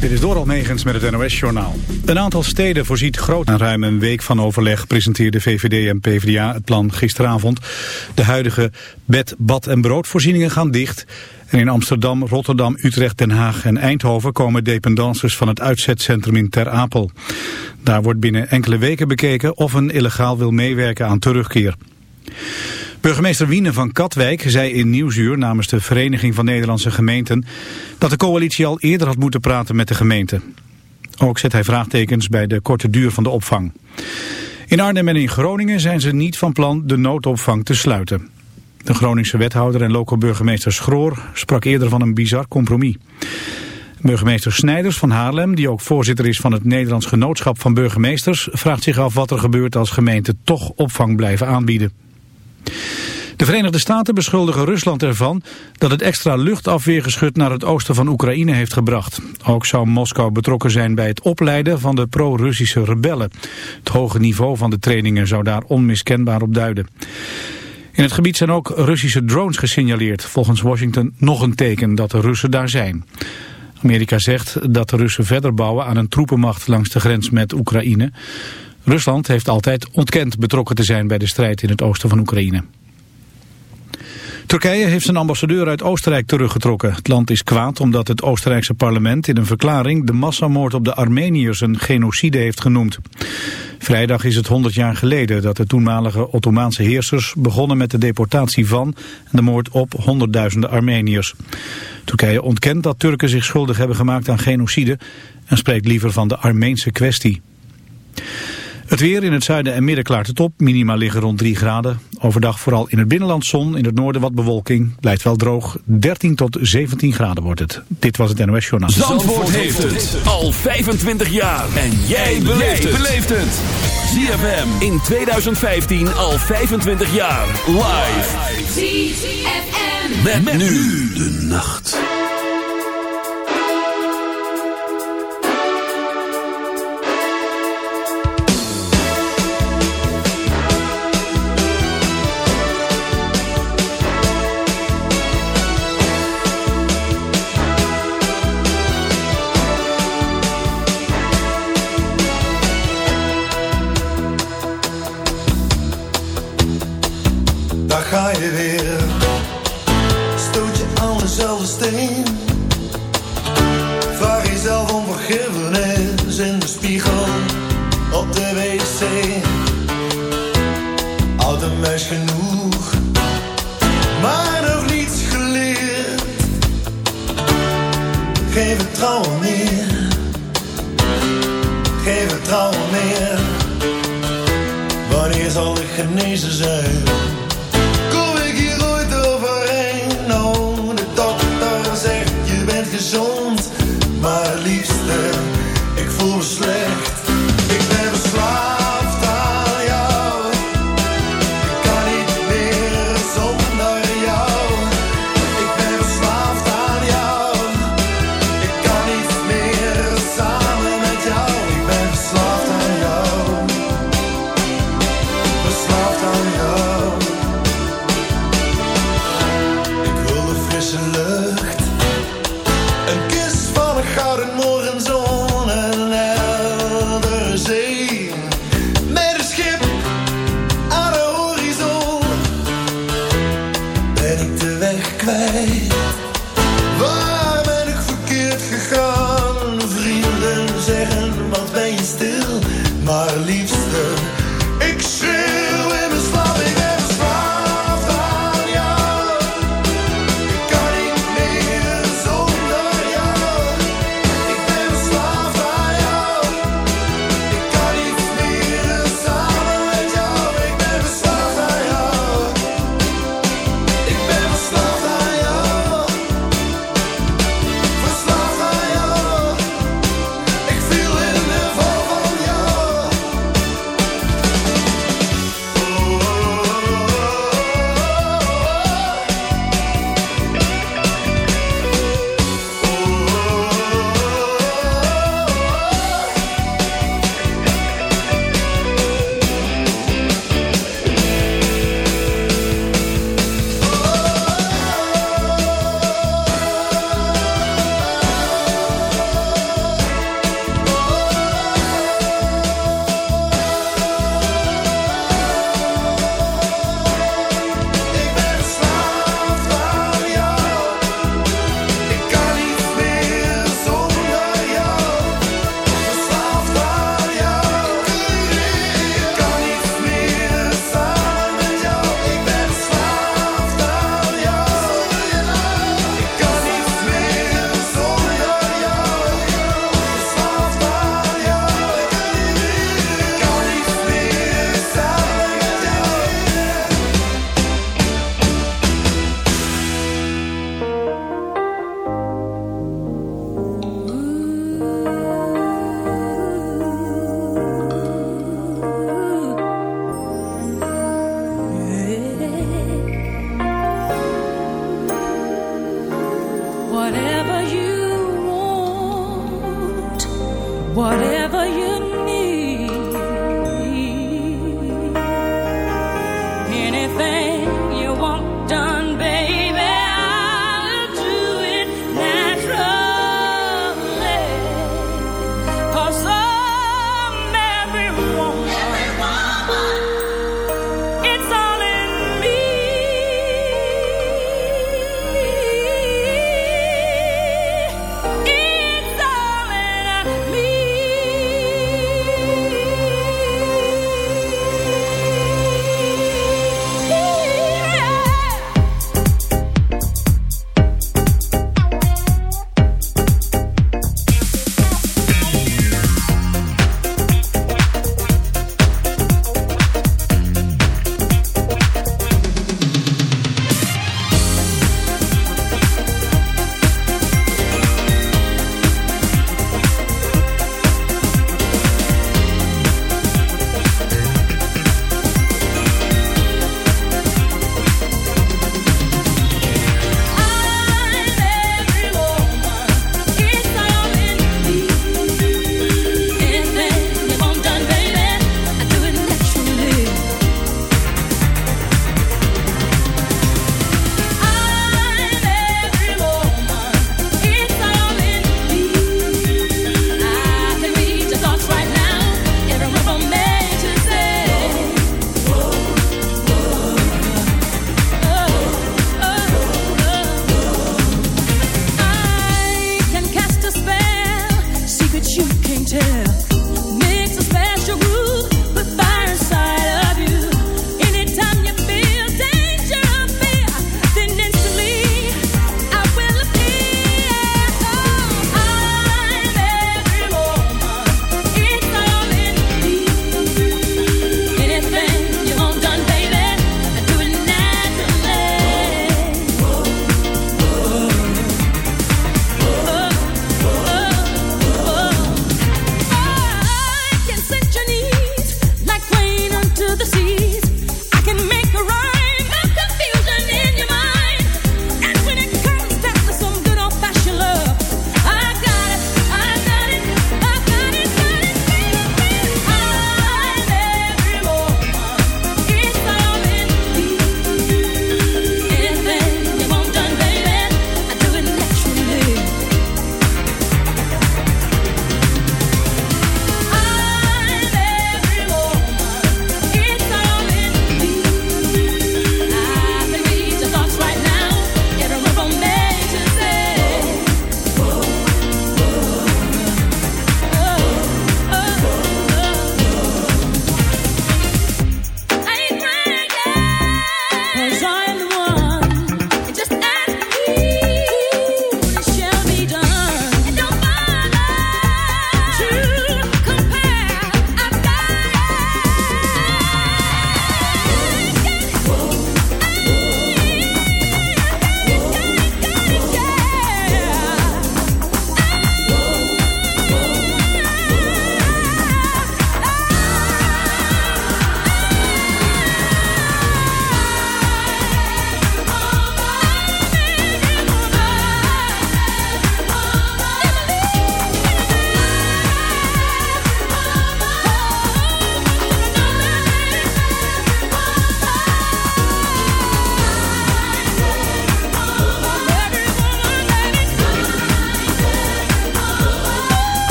Dit is Doral Megens met het NOS-journaal. Een aantal steden voorziet groot... Na ruim een week van overleg presenteerde VVD en PvdA het plan gisteravond. De huidige bed, bad en broodvoorzieningen gaan dicht. En in Amsterdam, Rotterdam, Utrecht, Den Haag en Eindhoven... komen dependances van het uitzetcentrum in Ter Apel. Daar wordt binnen enkele weken bekeken of een illegaal wil meewerken aan terugkeer. Burgemeester Wiene van Katwijk zei in Nieuwsuur namens de Vereniging van Nederlandse Gemeenten dat de coalitie al eerder had moeten praten met de gemeente. Ook zet hij vraagtekens bij de korte duur van de opvang. In Arnhem en in Groningen zijn ze niet van plan de noodopvang te sluiten. De Groningse wethouder en local burgemeester Schroor sprak eerder van een bizar compromis. Burgemeester Snijders van Haarlem, die ook voorzitter is van het Nederlands Genootschap van Burgemeesters, vraagt zich af wat er gebeurt als gemeenten toch opvang blijven aanbieden. De Verenigde Staten beschuldigen Rusland ervan dat het extra luchtafweergeschut naar het oosten van Oekraïne heeft gebracht. Ook zou Moskou betrokken zijn bij het opleiden van de pro-Russische rebellen. Het hoge niveau van de trainingen zou daar onmiskenbaar op duiden. In het gebied zijn ook Russische drones gesignaleerd. Volgens Washington nog een teken dat de Russen daar zijn. Amerika zegt dat de Russen verder bouwen aan een troepenmacht langs de grens met Oekraïne. Rusland heeft altijd ontkend betrokken te zijn bij de strijd in het oosten van Oekraïne. Turkije heeft zijn ambassadeur uit Oostenrijk teruggetrokken. Het land is kwaad omdat het Oostenrijkse parlement in een verklaring de massamoord op de Armeniërs een genocide heeft genoemd. Vrijdag is het 100 jaar geleden dat de toenmalige Ottomaanse heersers begonnen met de deportatie van en de moord op honderdduizenden Armeniërs. Turkije ontkent dat Turken zich schuldig hebben gemaakt aan genocide en spreekt liever van de Armeense kwestie. Het weer in het zuiden en midden klaart het op. Minima liggen rond 3 graden. Overdag vooral in het binnenland zon, in het noorden wat bewolking. Blijft wel droog. 13 tot 17 graden wordt het. Dit was het NOS Journaal. Zandvoort, heeft het al 25 jaar. En jij beleeft het. ZFM in 2015 al 25 jaar. Live. ZFM. met nu de nacht.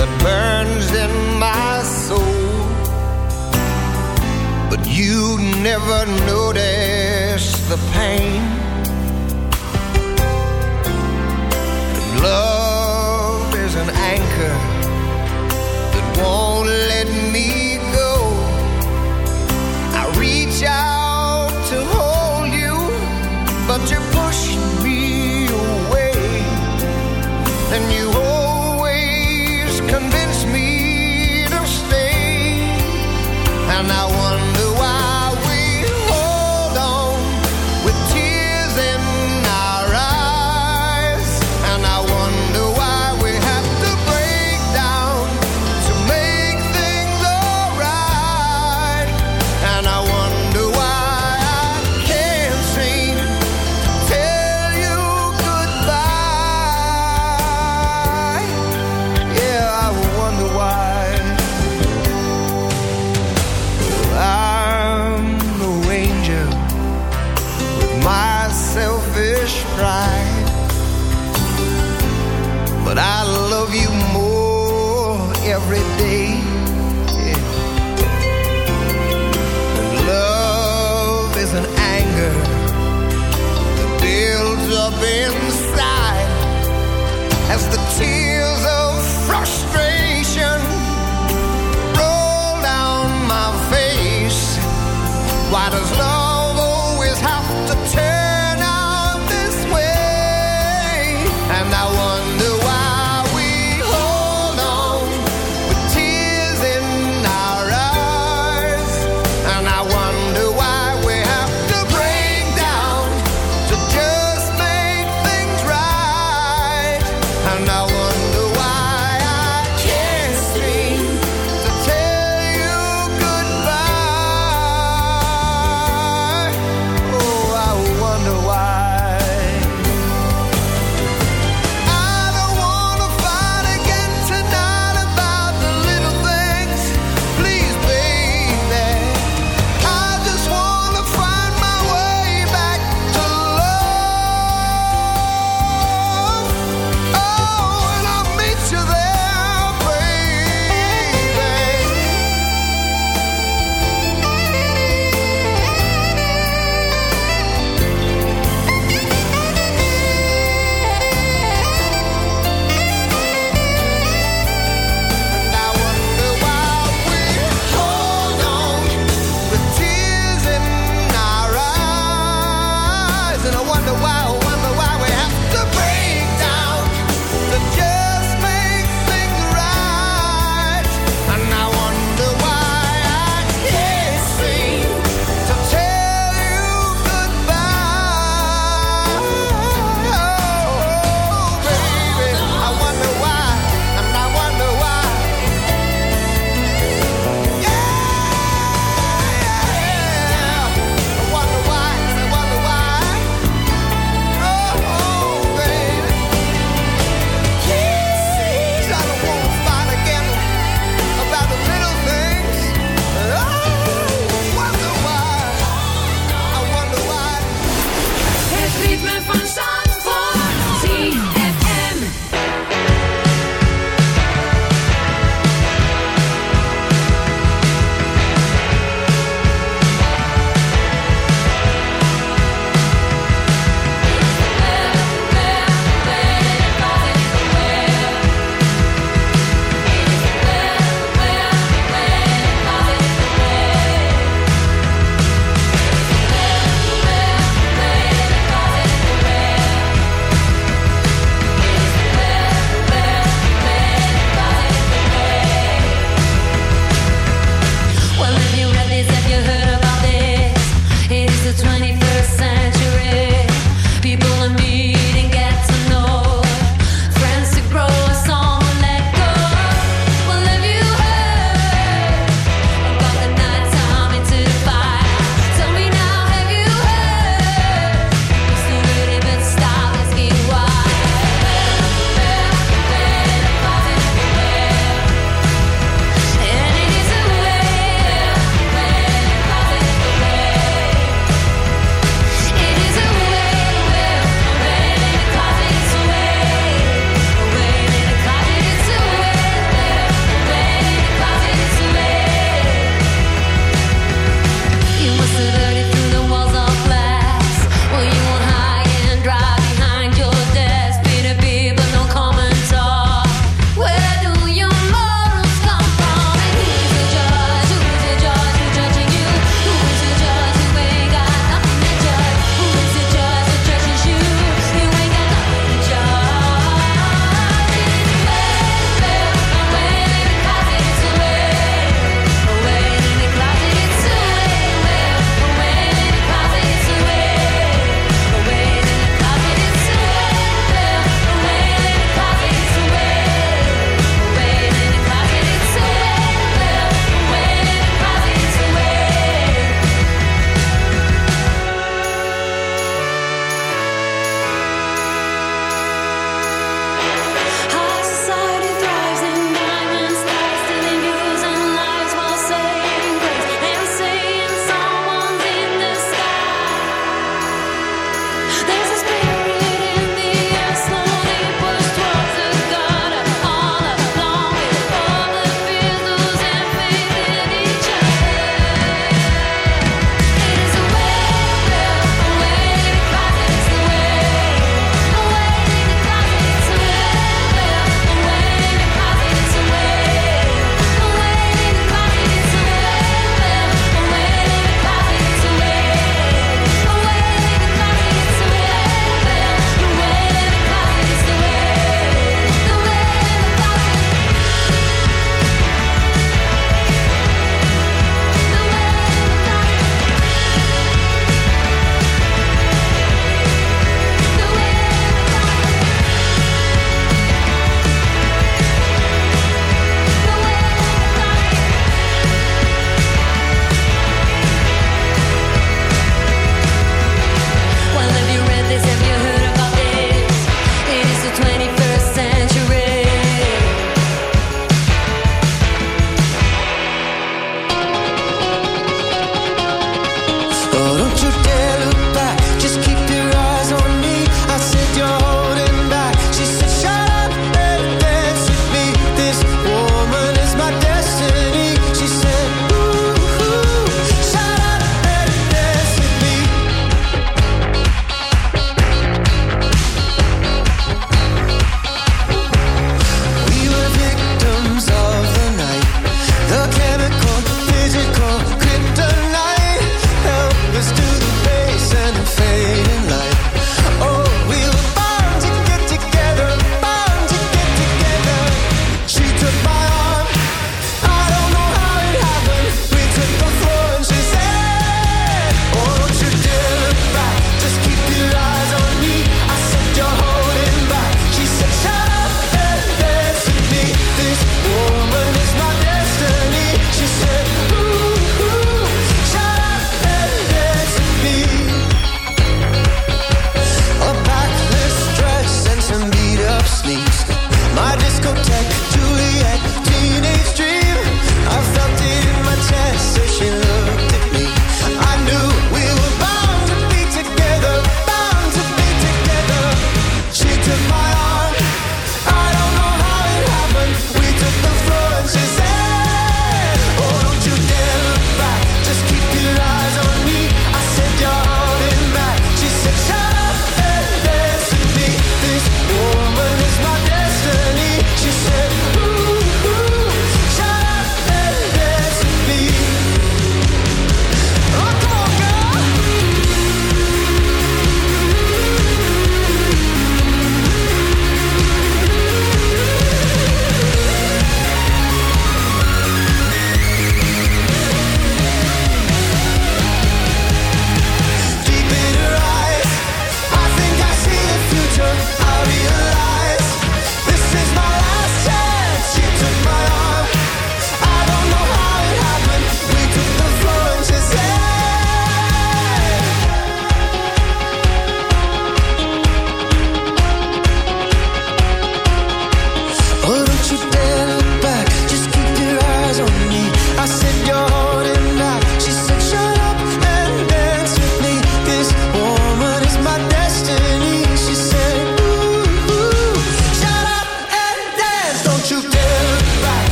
that burns in my soul. But you never notice the pain. And Love is an anchor that won't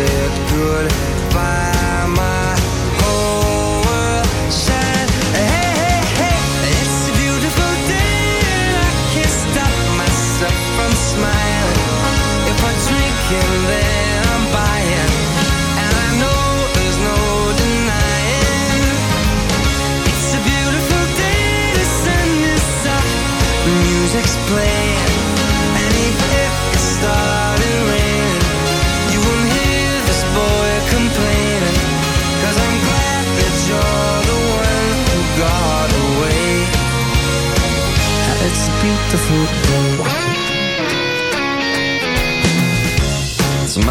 said good